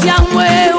siamwe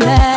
la